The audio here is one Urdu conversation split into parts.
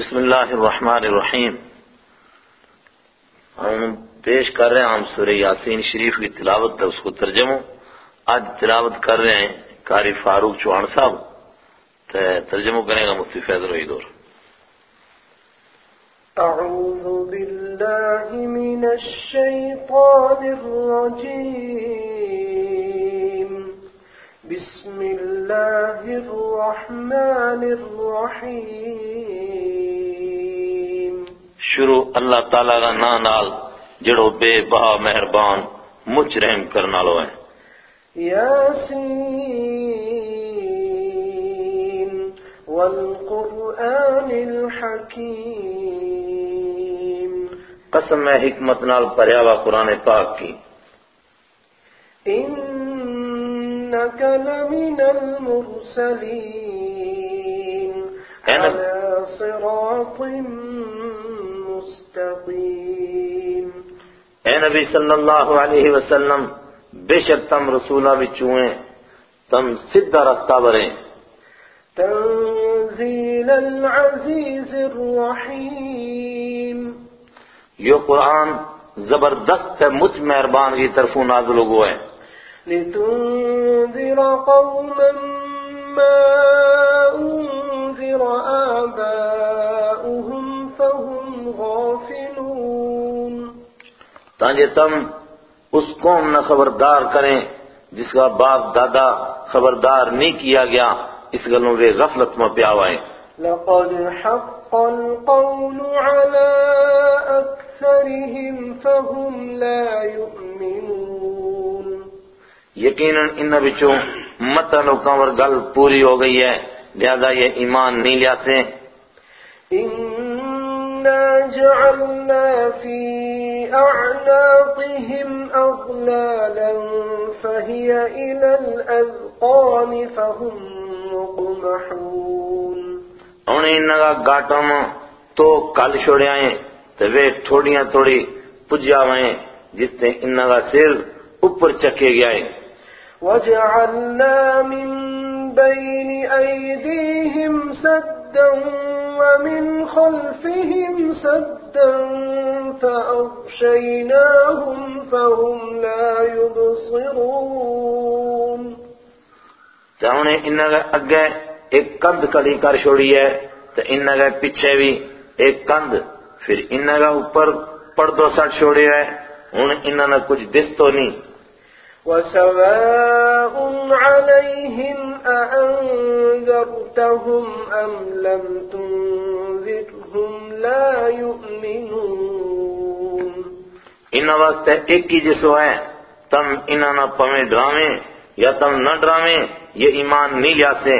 بسم اللہ الرحمن الرحیم۔ ہم پیش کر رہے ہیں ہم سورہ یاسین شریف کی تلاوت ہے اس کو ترجمہ۔ آج تلاوت کر رہے ہیں قاری فاروق چوہان صاحب۔ تو ترجمہ کرے گا مفتی فیض روحید اور۔ أعوذ بالله من الشيطان الرجيم بسم الله الرحمن الرحيم شروع اللہ تعالیٰ کا نا نال جڑو بے بہا مہربان مجھ رحم کرنا لو ہے۔ ياسين والقرآن الحكيم قسم ہے حکمت نال پریاوا قرآن پاک کی۔ إنك لمن المرسلين على صراط مستقيم اے نبی صلی اللہ علیہ وسلم بے شک تم رسولہ بچوں ہیں تم سدھا رستہ بریں۔ تنزيل العزيز الرحيم یہ قرآن زبردست ہے مجھ مہربان کی طرف نازل ہوا ہے لتنذر قوما ما أنذر آباؤهم فهم غافلون۔ تاکہ تم اس قوم نہ خبردار کریں جس کا باپ دادا خبردار نہیں کیا گیا اس گلوں وہ غفلت میں پیاوائیں لقد حق القول على أكثرهم فهم لا يؤمنون. یقیناً ان بچوں مت لوکاں ور گل پوری ہو گئی ہے لہذا یہ ایمان نہیں لیا سے إنا جعلنا في أعناقهم أغلالا فهي إلى الأذقان فهم مقمحون انہیں انہا گاٹم تو کل چھوڑے آئیں تو وہ تھوڑیاں تھوڑی پجا ہوئیں جس نے انہا سر اوپر چکے گیا ہے۔ وجعلنا من بين أيديهم سدا سدا ومن خلفهم سدا فأغشيناهم فهم لا يبصرون. تو انہیں انہا اگے ایک کند کڑی کر چھوڑی ہے، تو انہاں انہا پیچھے بھی ایک کند پھر انہاں انہا اوپر پردو سٹ چھوڑی ہے۔ انہیں انہا کچھ دس تو نہیں وسواء عليهم أأنذرتهم أم لم تنذرهم لا يؤمنون. انہا واسطے ایک ہی جسو ہے تم انہا نہ پمیں ڈرامیں یا تم نہ ڈرامیں یہ ایمان نہیں لیا سے۔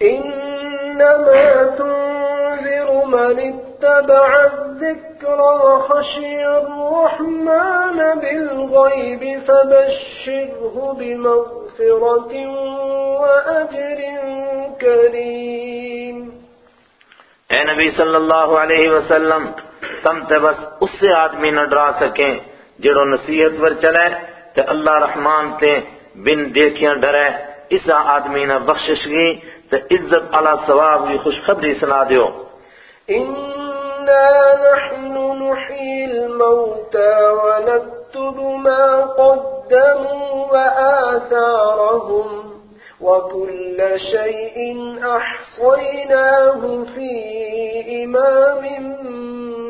إنما تنذر من اتبع الذكر وخشي الرحمن بالغيب فبشره بمغفرة وأجر كريم. اے نبی صلی اللہ علیہ وسلم تم تے بس اس سے آدمی نہ ڈرا سکیں جڑو نصیحت پر چلے تے اللہ رحمان تے بن دیکھیاں ڈرے اس آدمی نہ بخشش گی تے عزت علی ثواب کی خوشخبری سنا دیو۔ إنا نحن نحيي الموتى ونكتب ما قدموا وآثارهم وكل شيء أحصيناه في إمام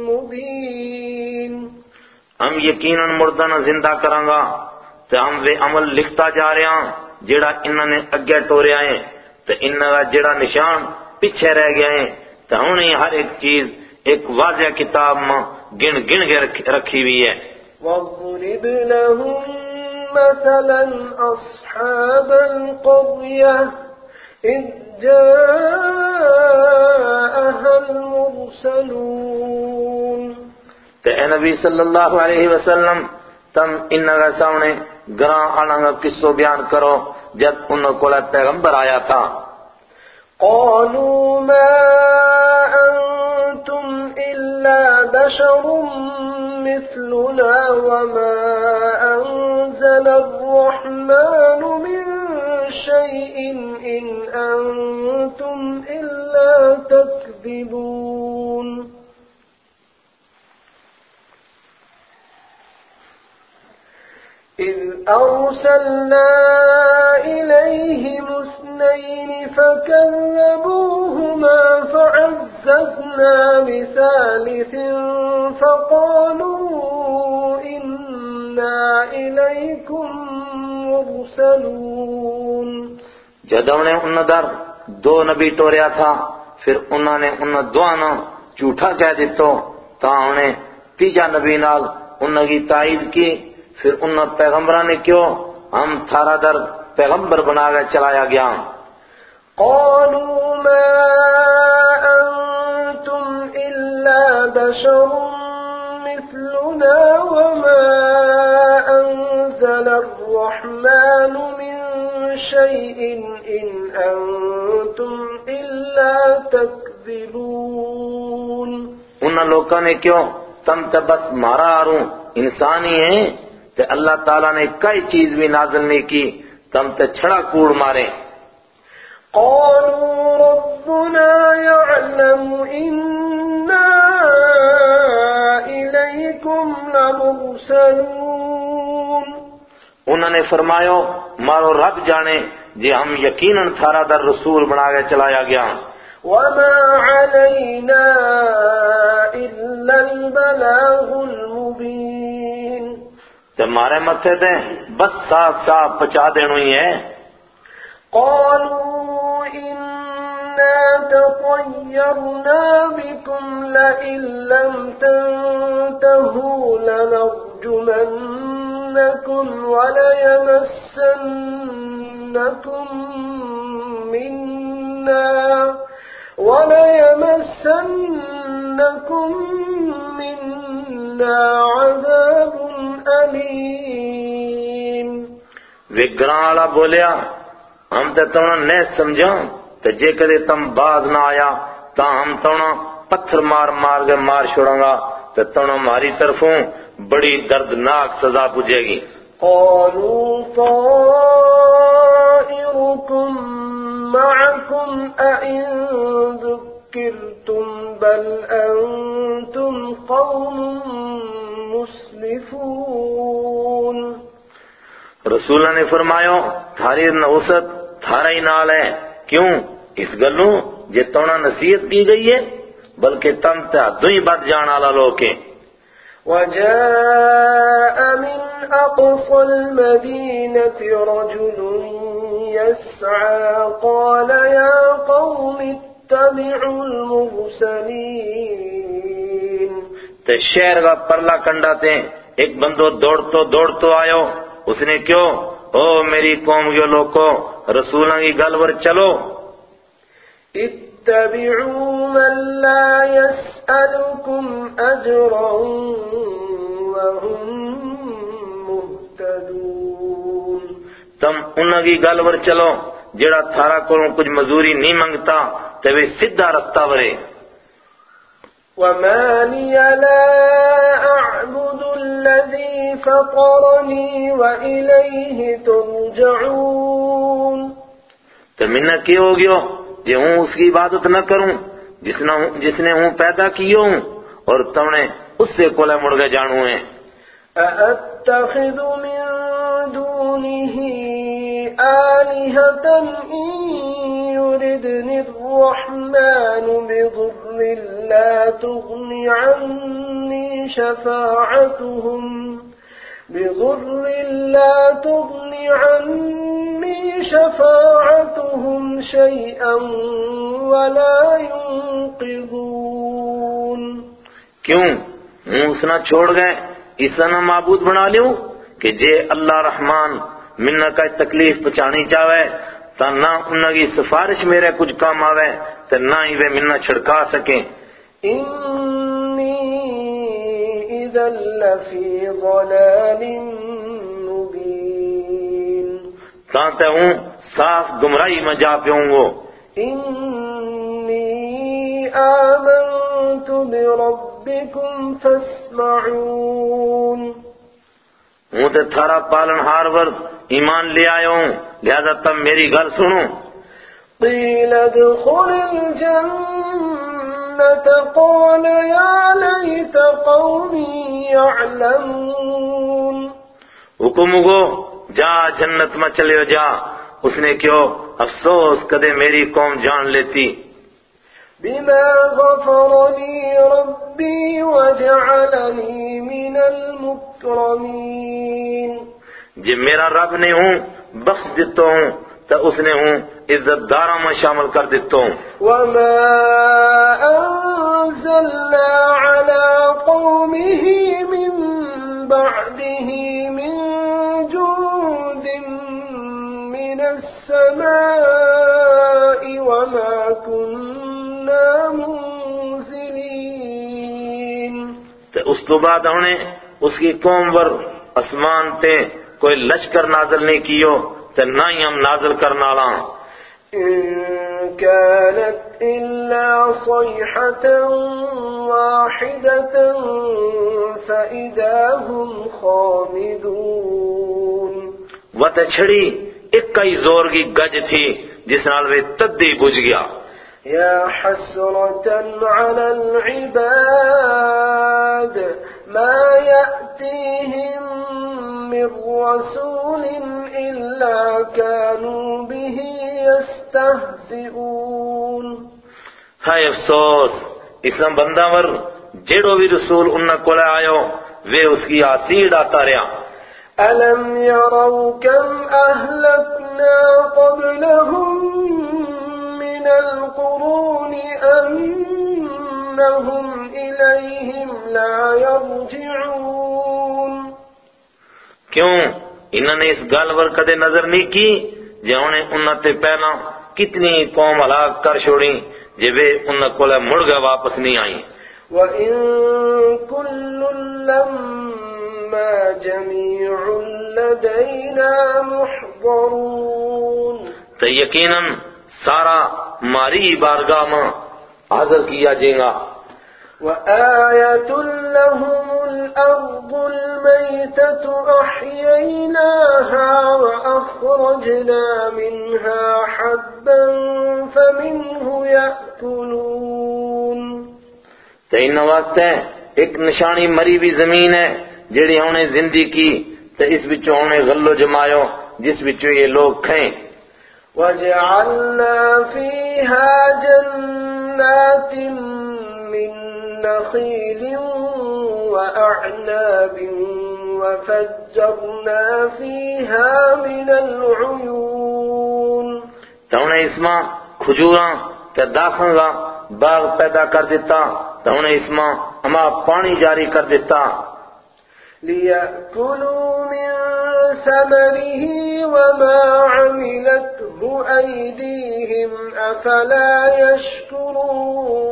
مبين ہم یقیناً مردہ نہ زندہ کراں گا تے ہم وہ عمل لکھتا جا رہے ہیں جڑا انہوں نے اگے ٹورے آئے تے انہوں کا جڑا نشان پیچھے رہ گیا ہے، تے ہم نے ہر ایک چیز ایک واضح کتاب میں گن گن کے رکھ- رکھی ہوئی ہے۔ واضرب لهم مثلا أصحاب القرية إذ جاءها المرسلون۔ تے اے نبی صلی اللہ علیہ وسلم تم انہوں کا سامنے گراں آنا کا قصو بیان کرو جب انہوں کو پیغمبر آیا تھا۔ قالوا ما أنتم إلا بشر مثلنا وما أنزل الرحمن من شيء إن أنتم إلا تكذبون إذ أرسلنا إليهم اثنين فكذبوهما فعززنا بثالث فقالوا إنا إليكم مرسلون. جدوں نے ان در دو نبی ٹوریا تھا، پھر انہوں نے ان دوانا جھوٹا کہہ دیتو تا انہیں تیجا نبی نال انہوں کی تائید کی، پھر ان پیغمبران نے کیوں ہم تھارا در پیغمبر بنا گئے چلایا گیا۔ قالوا ما أنتم إلا بشر مثلنا وما أنزل الرحمن من شيء إن أنتم إلا تكذبون۔ ان لوگوں نے کیوں؟ تم تے بس مارا آروں انسانی ہیں۔ تے اللہ تعالیٰ نے کئی چیز بھی نازل نہیں کی۔ تم تے چھڑا کوڑ مارے۔ قالوا ربنا يعلم إنا إليكم لمرسلون۔ انہوں نے فرمایا مارو رب جانے جی ہم یقیناً تھارا در رسول بنا کے چلایا گیا۔ وما علينا إلا البلاغ المبين۔ تے مارے متھے تے، بس صاف صاف پچا دینو ہی ہے۔ قالوا إنا تطيرنا بكم لئن لم تنتهوا لنرجمنكم وليمسنكم منا وليمسنكم منا عذاب أليم وے گراں والا بولیا ہم تے تونا نہ سمجھاں تے جے کدے تم باز نہ آیا تا ہم تونا پتھر مار مار کے مار چھوڑاں گا تے تونا ہماری طرفوں بڑی دردناک سزا پجے گی۔ قالوا طائركم معكم أئن ذكرتم بل أنتم قوم مسرفون رسولہ نے فرمایا تھاری نوست تھارا ہی نال ہے۔ کیوں؟ اس گلوں جے تونا نصیحت کی گئی ہے بلکہ تم تے حدوں ہی بد جان والا لوگ ہیں۔ وجاء من أقصى المدينة رجل يسعى قال اتبعوا المرسلين تے شہر کا پرلا کنڈا تے ایک بندو دوڑتو دوڑتو آیو۔ اس نے کیوں؟ او میری قوم کے لوگوں رسولاں کی گل ور چلو۔ اتبعوا من لا يسألكم أجرا وهم مهتدون۔ تم انہاں کی گل ور چلو۔ جڑا تھارا کولوں کچھ مزوری نہیں منگتا تے وہ سیدھا رستہ ورے وما لي لا أعبد الذي فطرني وإليه ترجعون۔ تو منہ کی ہو گیا جے ہوں اس کی عبادت نہ کروں جس نے جس نے ہوں پیدا کیو ہوں اور تم نے اس سے کولے مڑ گئے جانو ہیں۔ أأتخذ من دونه آلهة إن يردني الرحمن بضر لا تغن عني شفاعتهم. بضر لا تغن عني شفاعتهم شيئا ولا ينقذون. کیوں؟ ہوں اس نہ چھوڑ گئے، اس نہ معبود بنا لیوں کہ جے اللہ رحمان منہ کا تکلیف پچانی چاہے تا نہ انہاں کی سفارش میرے کچھ کام آوے تے نہ ہی وہ منہ چھڑکا سکیں۔ إني إذا لفي ضلال مبين تاں تے ہوں صاف گمراہی میں جا پیوں گو۔ إني آمنت بربكم فاسمعون۔ ہوں تے تھارا پالن ہار ورد ایمان لے آیا ہوں لہذا تم میری گل سنو۔ قيل ادخل الجنة قال يا ليت قومي يعلمون حکم گو جا جنت میں چلے جا اس نے کیوں افسوس کدے میری قوم جان لیتی۔ بما غفر لي ربي وجعلني من المكرمين جی میرا رب نے ہوں بخش دیتا ہوں تو اس نے ہوں عزت دارا میں شامل کر دیتا ہوں۔ وما أنزلنا على قومه من بعده من جند من السماء وما كنا منزلين۔ تو اس تو بعد انہیں اس کی قوم ور اسمان تے کوئی لشکر نازل نہیں کیو تو نہ ہی ہم نازل کرنا لاں إن كانت إلا صيحة واحدة فإذا هم خامدون۔ وہ تے چھڑی ایک کئی زور کی گج تھی جس نال وہ تدی بجھ گیا۔ يا حسرة على العباد ما يأتيهم من رسول إلا كانوا به يستهزئون ہائے افسوس اسلام بندہ ور جیڑو بھی رسول انہا کولے آیو وہ اس کی آسیڑ آتا رہا ألم يروا كم أهلكنا قبلهم من القرون أنهم إليهم لا يرجعون کیوں؟ انہوں نے اس گل ور کدے نظر نہیں کی؟ جے انہیں انہاں تے پہلا کتنی قوم ہلاک کر چھوڑی جے وہ انہاں کولے مڑ گئے واپس نہیں آئی وإن كل لما جميع لدينا محضرون تو یقیناً سارا ماری بارگاہ میں حاضر کیا جائے گا۔ وآية لهم الأرض الميتة أحييناها وأخرجنا منها حبا فمنه يأكلون۔ تو ان واسطے ایک نشانی مری بھی زمین ہے جڑی انہیں زندگی کی تو اس بچوں انہیں غلو جمایو جس بچوں یہ لوگ کھائیں وجعلنا فيها جنات من نخيل وأعناب وفجرنا فيها من العيون. تو نے اس میں کھجوراں تے داخل کا باغ پیدا کر دیتا تو نے اس میں ہما پانی جاری کر دیتا ليأكلوا من ثمره وما عملته أيديهم أفلا يشكرون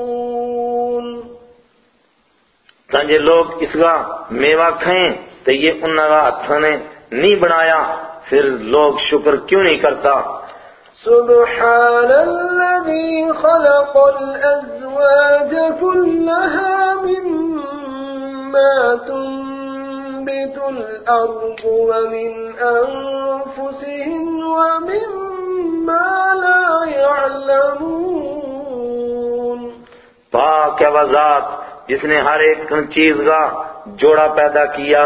تانجے لوگ اس کا میوہ کھائیں تو یہ انہوں کا ہاتھوں نے نہیں بنایا پھر لوگ شکر کیوں نہیں کرتا؟ سبحان الذي خلق الأزواج كلها مما تنبت الأرض ومن أنفسهم ومما لا يعلمون. پاک ذات جس نے ہر ایک چیز کا جوڑا پیدا کیا۔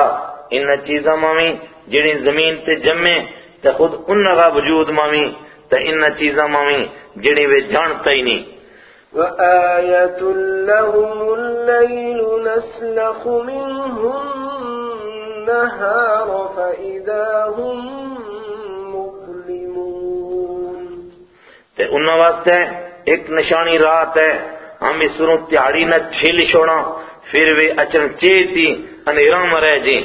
ان چیزاں مامی جڑی زمین تے جمے تے خود ان کا وجود مامی تے ان چیزاں مامی جڑی وہ جانتا ہی نہیں۔ وآية لهم الليل نسلخ منه النهار فإذا هم مظلمون. تے ان واسطے ایک نشانی رات ہے ہم اس سروں تیاری نہ چھیل چھوڑا پھر وہ اچن چیتی انیرام رہ جی۔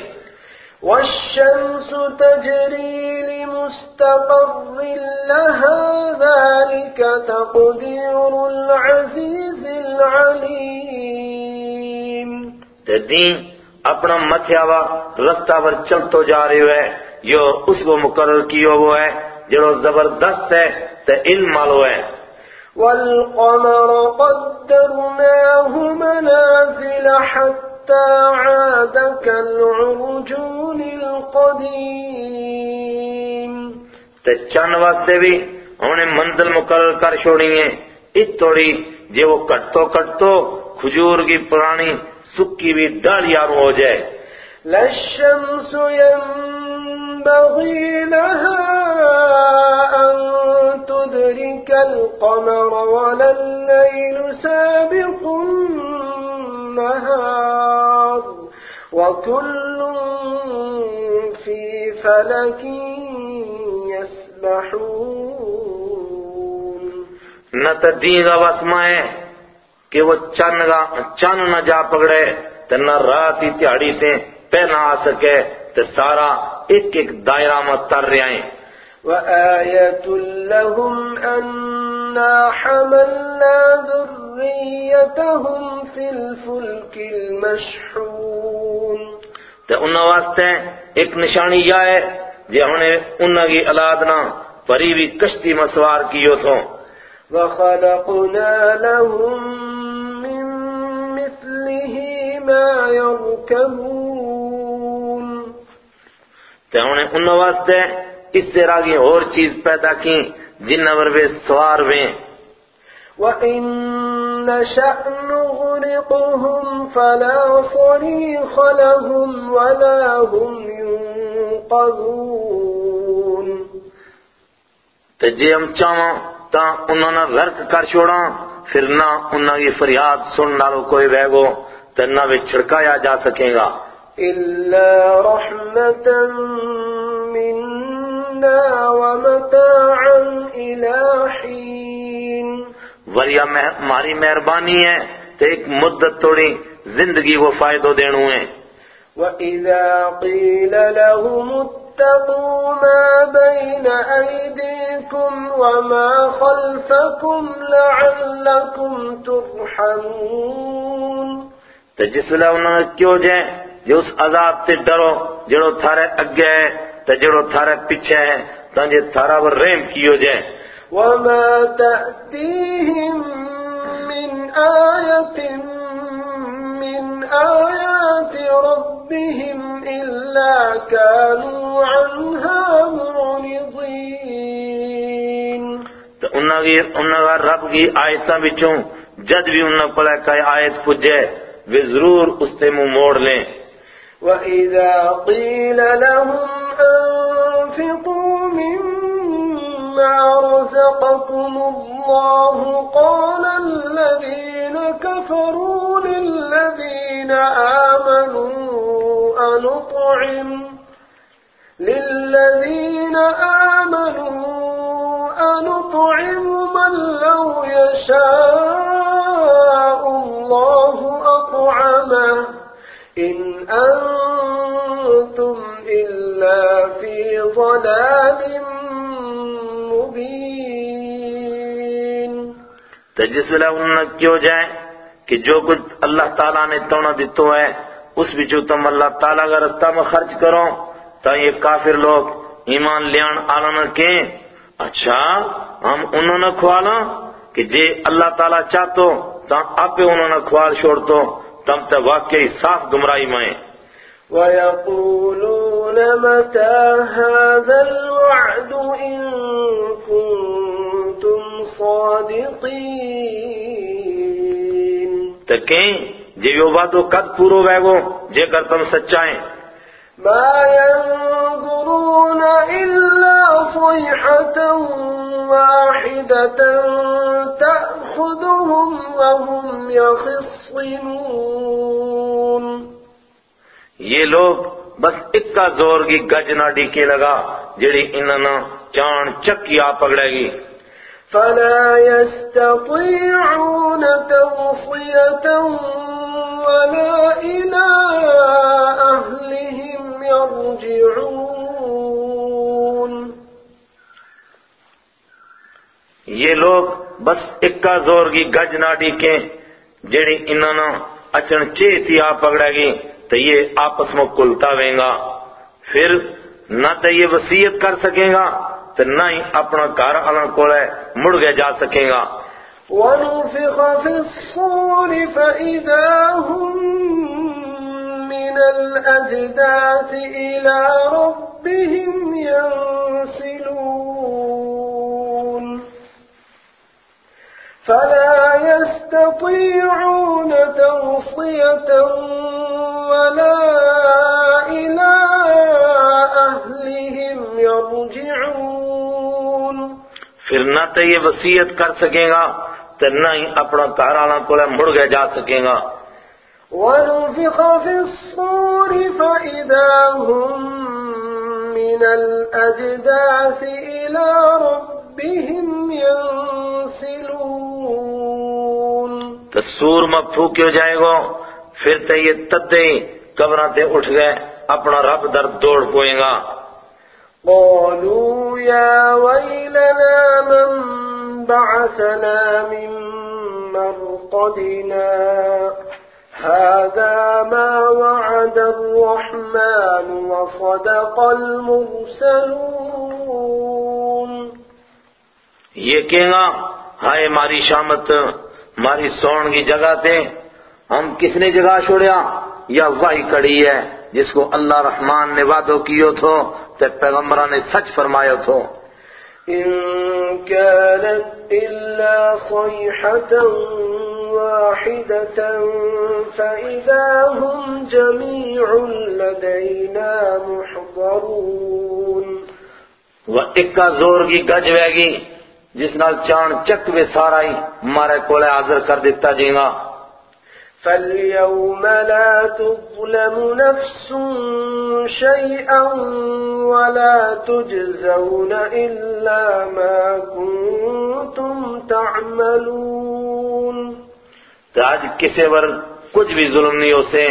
والشمس تجري لمستقر لها ذلك تقدير العزيز العليم۔ تے دین اپنا متھیاوا رستہ پر چلتو جا رہے ہے۔ یہ اس کو مقرر کیو وہ ہے۔ جڑو زبردست ہے تے علم مالو ہے۔ والقمر قدرناه منازل حتى عاد كالعرجون القديم۔ تے چند واسطے بھی انہیں منزل مقرر کر چھوڑی ہیں اس توڑی جے وہ کٹتو کٹتو کھجور کی پرانی سکی بھی ڈالیاں ہو جائے۔ لا الشمس ينبغي لها أن تدرك القمر ولا الليل سابق النهار وكل في فلك يسبحون۔ نہ تو دین کا وسما ہے۔ کہ وہ چن گا چن نہ جا پکڑے تو نہ رات ہی تہاڑی تے پہ نہ آ سکے تو سارا ایک ایک دائرہ میں تر رہے ہیں۔ وآية لهم أنا حملنا ذريتهم في الفلك المشحون۔ تو انہ واسطے ایک نشانی یہ ہے جے انہیں انہ کی اولاد نہ پری بھی کشتی میں سوار کیو تھو۔ وخلقنا لهم مثله ما يركبون تو انہیں انہ واسطے اس طرح کی اور چیز پیدا کی جن پر وہ سوار ہوئے وإن نشأ نغرقهم فلا صريخ لهم ولا هم ينقذون تو جے ہم چاہاں تا انہوں نے غرق کر چھوڑا پھر نہ انہوں کی فریاد سن ڈالو کوئی بہگو تو نہ وہ چھڑکایا جا سکے گا۔ إلا رحمة منا ومتاعا إلى حين۔ وریا ہماری مہربانی ہے تو ایک مدت توڑی زندگی کو فائدہ دینو ہے۔ وإذا قيل لهم اتقوا ما بين أيديكم وما خلفكم لعلكم ترحمون۔ تو جس ویلے انہوں نے کیوں جائیں جو اس عذاب تے ڈرو جڑو تھارے اگے ہے تو جڑو تھارے پیچھے ہے تو جے تھارا وہ رحم کیوں جائیں وما تأتيهم من آية من آيات ربهم إلا كانوا عنها معرضين تو انہوں کی انہوں کا رب کی آیتاں بچوں جد بھی انہوں کو کوئی آیت پجے وہ ضرور اس تے منہ موڑ لیں۔ وإذا قيل لهم أنفقوا مما رزقكم الله قال الذين كفروا للذين آمنوا أنطعم للذين آمنوا أنطعم من لو يشاء الله أطعمه. إن أنتم إلا في ضلال مبين. تو جس انہوں نے کیوں جائیں کہ جو کچھ اللہ تعالیٰ نے تونا دیتو ہے، اس بچو تم اللہ تعالیٰ کا رستہ میں خرچ کرو تا یہ کافر لوگ ایمان لیان آلنا کہیں۔ اچھا ہم انہوں نے کھوالا کہ جے اللہ تعالیٰ چاہتو تا آپ انہوں نے کھوال چھوڑتو تم تے واقعی صاف گمراہی میں ويقولون متى هذا الوعد إن كنتم صادقين؟ تو کہیں جے یہ باتو قد پورو بیگو جے کر تم سچائیں ما ينظرون إلا صيحة واحدة تأخذهم وهم يخصمون. یہ لوگ بس اکا زور کی گج نہ ڈیکے لگا جڑی انہاں چان چکی آ پکڑے گی۔ فلا يستطيعون توصية ولا إلى يرجعون۔ یہ لوگ بس اکا زور کی گج نہ ڈیکیں جڑی انہاں اچن چیتی آ پکڑے گی تو یہ آپس میں کلتا ویں گا۔ پھر نہ تو یہ وصیت کر سکے گا تو نہ ہی اپنا گھر آنا کولے مڑ گئے جا سکے گا۔ ونفخ في الصور فإذا هم من الأجداث إلى ربهم ينسلون فلا يستطيعون توصية ولا إلى أهلهم يرجعون پھر نہ تو یہ وسیعت کر سکے گا تو نہ ہی اپنا گھر والا کو مڑ گئے جا سکے گا۔ ونفخ في الصور فإذا هم من الأجداث إلى ربهم ينسلون تو سور مفو کیوں جائے گا پھر تو یہ تدے قبرہ تے اٹھ گئے اپنا رب در دوڑ پوئیں گا۔ قالوا يا ويلنا من بعثنا من مرقدنا هذا ما وعد الرحمن وصدق المرسلون. یہ کہیں گا ہائے ماری شامت ماری سون کی جگہ تے ہم کس نے جگہ چھوڑیا؟ یا وہی کڑی ہے جس کو اللہ رحمان نے وعدو کیو تھو تے پیغمبرہ نے سچ فرمایا تھو۔ إن كانت إلا صيحة واحدة فإذا هم جميع لدينا محضرون. اکا زور کی گج وے گی جس نال چاند چک وے سارا ہی مارے کولے حاضر کر دیتا جی گا فاليوم لا تظلم نفس شيئا ولا تجزون إلا ما كنتم تعملون. تو آج کسے ور کچھ بھی ظلم نہیں ہو سے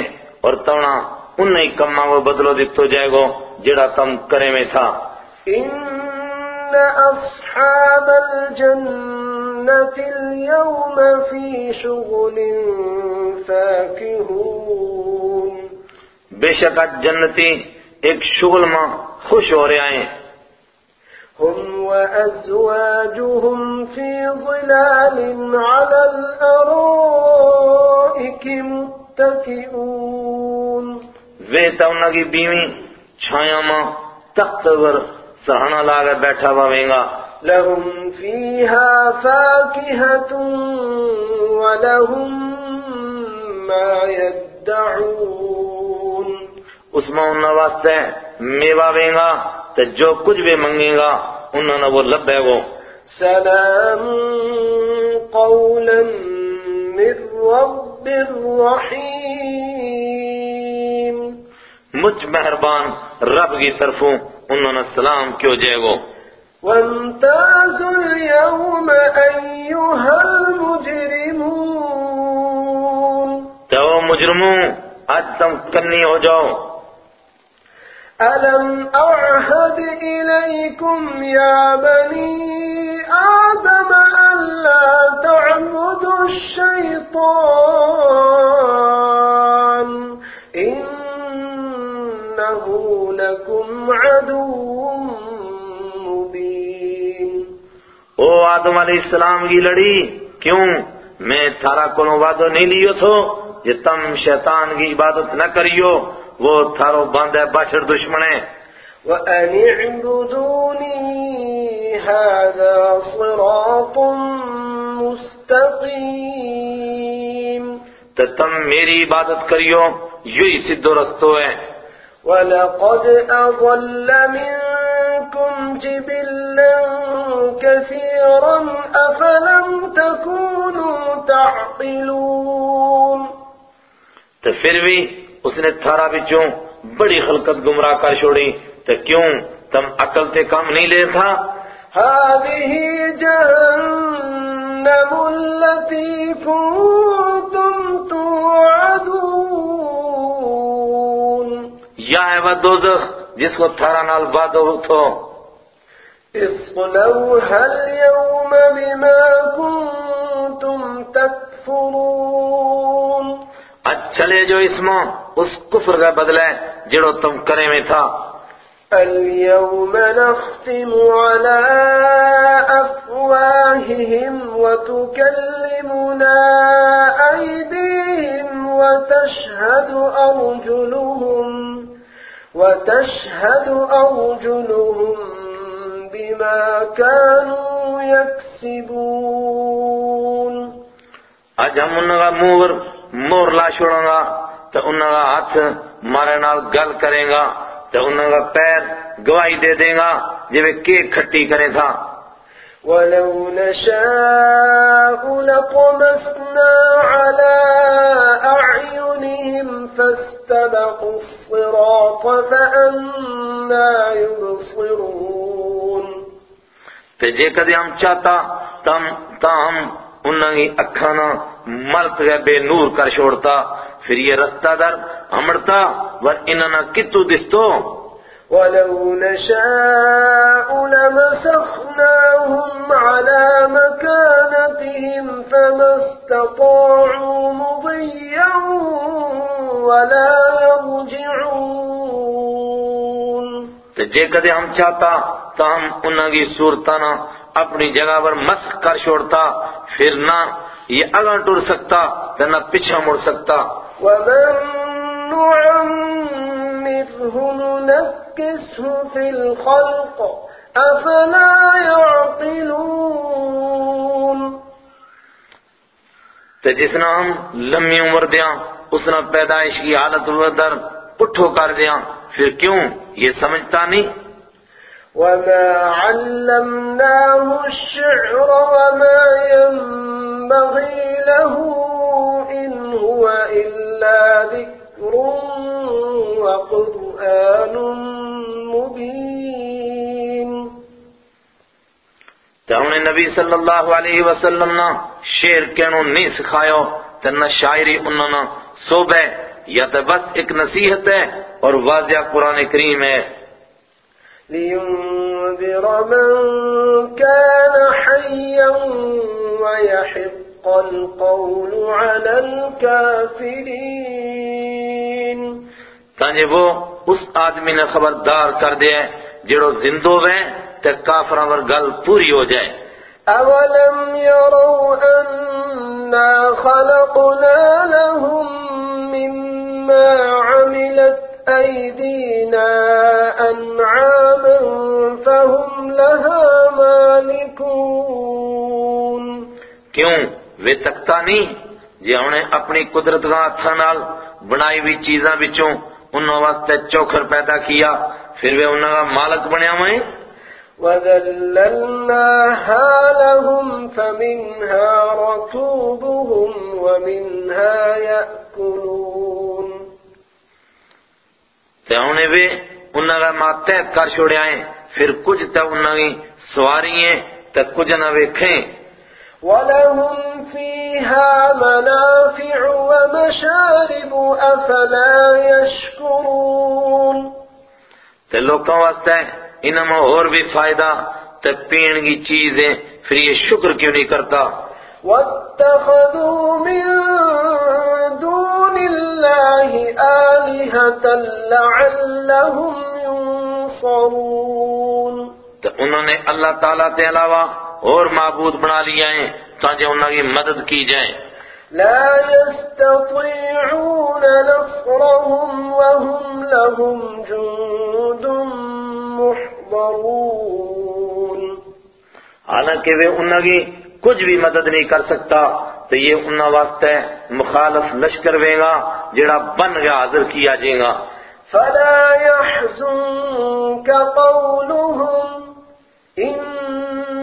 اور تونا ان نہیں کما وہ بدلو دیتو جائے گو جڑا تم کرے میں تھا۔ إن أصحاب الجنة اليوم في شغل فاكهون بے شک آج جنتی ایک شغل ماں خوش ہو رہے آئیں هم وأزواجهم في ظلال على الأرائك متكئون وہ تا انہاں کی بیوی چھایا ماں تخت ور سہانا لاغے بیٹھا ہوئیں گا۔ لهم فيها فاكهة ولهم ما يدعون اس میں انہاں واسطے میوہ ویں گا تو جو کچھ بھی منگیں گا انہوں نے وہ لب ہے وہ سلام قولا من رب رحيم مجھ مہربان رب کی طرفوں انہوں نے سلام کیوں جائے گو؟ وامتازوا اليوم أيها المجرمون۔ تو مجرموں آج تم کنی ہو جاؤ۔ ألم أعهد إليكم يا بني آدم ألا تعبدوا الشيطان إنه لكم عدو مبين. او آدم علیہ السلام کی لڑی کیوں؟ میں تھارا کو وعدو نہیں لیو تھو کہ تم شیطان کی عبادت نہ کریو وہ تھارو باندھے باشر دشمن ہے وأن اعبدوني هذا صراط مستقيم. تو تم میری عبادت کریو یہی سدھ رستو ہے۔ ولقد أضل منكم جبلا كثيرا أفلم تكونوا تعقلون. تو پھر بھی اس نے تھارا بچوں بڑی خلقت گمراہ کر چھوڑی تو کیوں تم عقل تے کام نہیں لے تھا؟ هذه جهنم التي كنتم توعدون. یا ہے وہ دوزخ جس کو تھارا نال بادو تھو اصلوها اليوم بما كنتم تكفرون. اج چلے جو اس میں اس کفر کا بدلہ ہے جڑو تم کرے میں تھا۔ اليوم نختم على أفواههم وتكلمنا أيديهم وتشهد أرجلهم وتشهد أرجلهم بما كانوا يكسبون. اج ہم انہاں کا منہ مور لا چھوڑاں گا تو انہاں کا ہاتھ مارے نال گل کرے گا۔ تو انہاں کا پیر گواہی دے دے گا جے کے کھٹی کرے تھا۔ ولو نشاء لطمسنا على أعينهم فاستبقوا الصراط فأنا يبصرون۔ تے جے کدے ہم چاہتا تم تا ہم انہاں کی اکھاں نہ ملک گئے بے نور کر چھوڑتا پھر یہ رستہ در ہمڑتا ور انہاں کتو دستو؟ ولو نشاء لمسخناهم على مكانتهم فما استطاعوا مضيا ولا يرجعون۔ تے جے کدے ہم چاہتا تو ہم انہاں کی صورتاں نہ اپنی جگہ پر مسخ کر چھوڑتا پھر نہ یہ اگاں ٹر سکتا تے نہ پیچھے مڑ سکتا۔ ومن نعمره ننكسه في الخلق أفلا يعقلون۔ تے جس نہ ہم لمبی عمر دیاں اس نہ پیدائش کی حالت در پٹھو کر دیاں پھر کیوں یہ سمجھتا نہیں؟ وما علمناه الشعر وما ينبغي له إن هو إلا ذكر وقرآن مبين انہیں نبی صلی اللہ علیہ وسلم نہ شعر کہنو نہیں سکھایو تے نہ شاعری انہوں نے صوبہ یا تے بس ایک نصیحت ہے اور واضح قرآن کریم ہے۔ لينذر من كان حيا ويحق القول على الكافرين. تانجے وہ اس آدمی نے خبردار کر دیا جڑو زندو وے تے کافراں ور گل پوری ہو جائے۔ أولم يروا أنا خلقنا لهم مما عملت أيدينا أنعاما فهم لها مالكون۔ کیوں وے تکتا نہیں جے انہیں اپنی قدرت کا ہاتھاں نال بنائی ہوئی چیزاں وچوں انہوں واسطے چوکھر پیدا کیا پھر وہ انہوں کا مالک بنیا ہوئے۔ وذللناها لهم فمنها ركوبهم ومنها يأكلون۔ تے انہیں بھی انہوں کا ماتحت کر چھوڑیا ہیں پھر کچھ تے انہوں کی سواری ہیں تے کچھ نہ ویکھیں۔ ولهم فيها منافع ومشارب أفلا يشكرون تے لوکاں واسطے انہاں میں اور بھی فائدہ تے پین کی چیزیں پھر یہ شکر کیوں نہیں کرتا؟ واتخذوا من دون الله آلهة لعلهم ينصرون تو انہوں نے اللہ تعالیٰ کے علاوہ اور معبود بنا لیا ہیں تاکہ انہوں کی مدد کی جائے۔ لا يستطيعون نصرهم وهم لهم جند محضرون۔ حالانکہ وہ انہوں کی کچھ بھی مدد نہیں کر سکتا تو یہ انہوں واسطے مخالف لشکر وے گا جڑا بن گیا حاضر کیا جائے گا۔ فلا يحزنك قولهم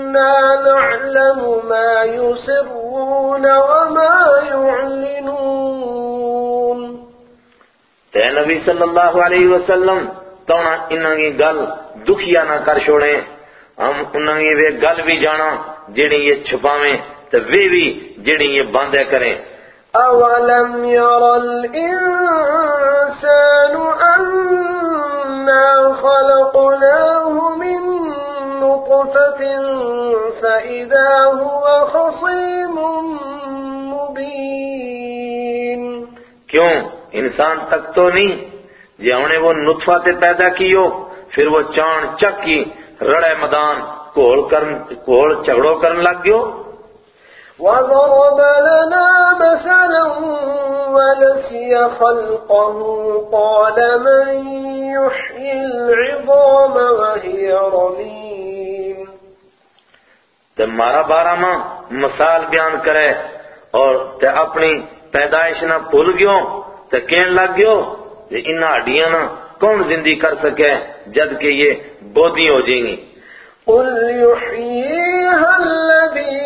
إنا نعلم ما يسرون وما يعلنون. تے نبی صلی اللہ علیہ وسلم تو انہوں کی گل دکھیا نہ کر چھوڑیں ہم انہوں کی وہ گل بھی جانا جڑی یہ چھپاویں تو وہ بھی جڑی یہ باندھے کریں۔ أولم ير الإنسان أنا خلقناه من نطفة فإذا هو خصيم مبين. کیوں؟ انسان تک تو نہیں۔ جی انہیں وہ نطفہ تے پیدا کیو پھر وہ چان چک کی رڑے کرن کھول جھگڑو کرن لگ گیو۔ وضرب لنا مثلا ونسي خلقه قال من يحيي العظام وهي رميم. تے مارا بارہ ماں مثال بیان کرے اور تے اپنی پیدائش نہ بھول گیو تے کہن لگ گیو کہ انہاں ہڈیاں نہ کون زندگی کر سکے جد کہ یہ بودی ہو جائیں گی۔ قل يحييها الذي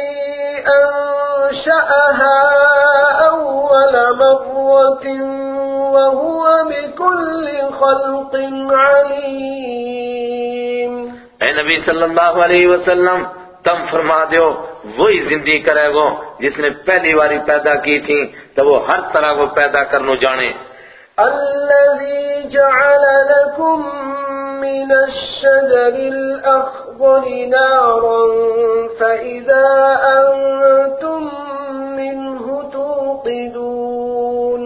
أنشأها أول مرة وهو بكل خلق عليم۔ اے نبی صلی اللہ علیہ وسلم تم فرما دیو وہی زندگی کرے گو جس نے پہلی باری پیدا کی تھی تو وہ ہر طرح کو پیدا کرنو جانے۔ الذي جعل لكم من الشجر الأخضر نارا فإذا أنتم منه توقدون۔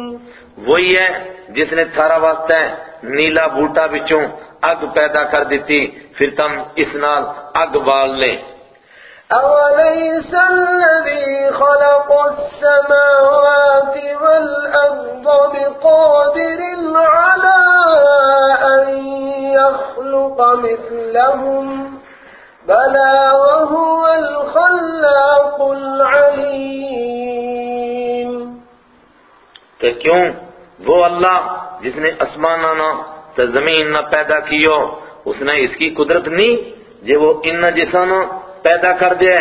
وہی ہے جس نے تھارا واسطہ نیلا بوٹا بچوں اگ پیدا کر دیتی پھر تم اس نال اگ بال لیں۔ أوليس الذي خلق السماوات والأرض بقادر على أن يخلق مثلهم بلى وهو الخلاق العليم کہ کیوں؟ وہ اللہ جس نے اسمانہ نہ تو زمین نہ پیدا کیو، اس نے اس کی قدرت نہیں جے وہ ان جسانا پیدا کر دے۔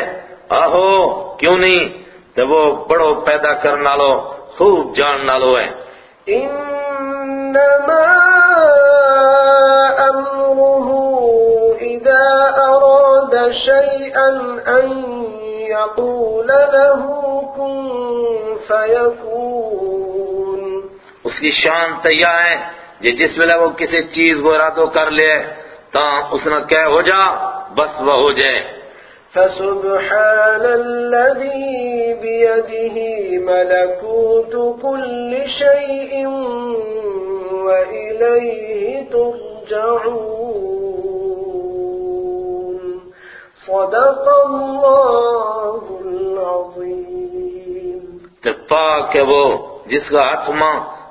آہو کیوں نہیں؟ تو وہ بڑو پیدا کرنا لو خوب جاننا لو ہے۔ إنما أمره إذا أراد شيئا أن يقول له كن فيكون اس کی شان تیار ہے جے جس ویلے وہ کسی چیز کو ارادو کر لے تا اس نے کہہ ہو جا بس وہ ہو جائے۔ فسبحان الذي بيده ملكوت كل شيء وإليه ترجعون صدق الله العظيم تو پاک ہے وہ جس کا ہاتھ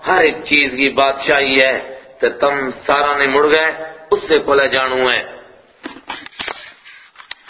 ہر ایک چیز کی بادشاہی ہے تو تم سارا نے مڑ گئے، اس سے کھولے جانو ہے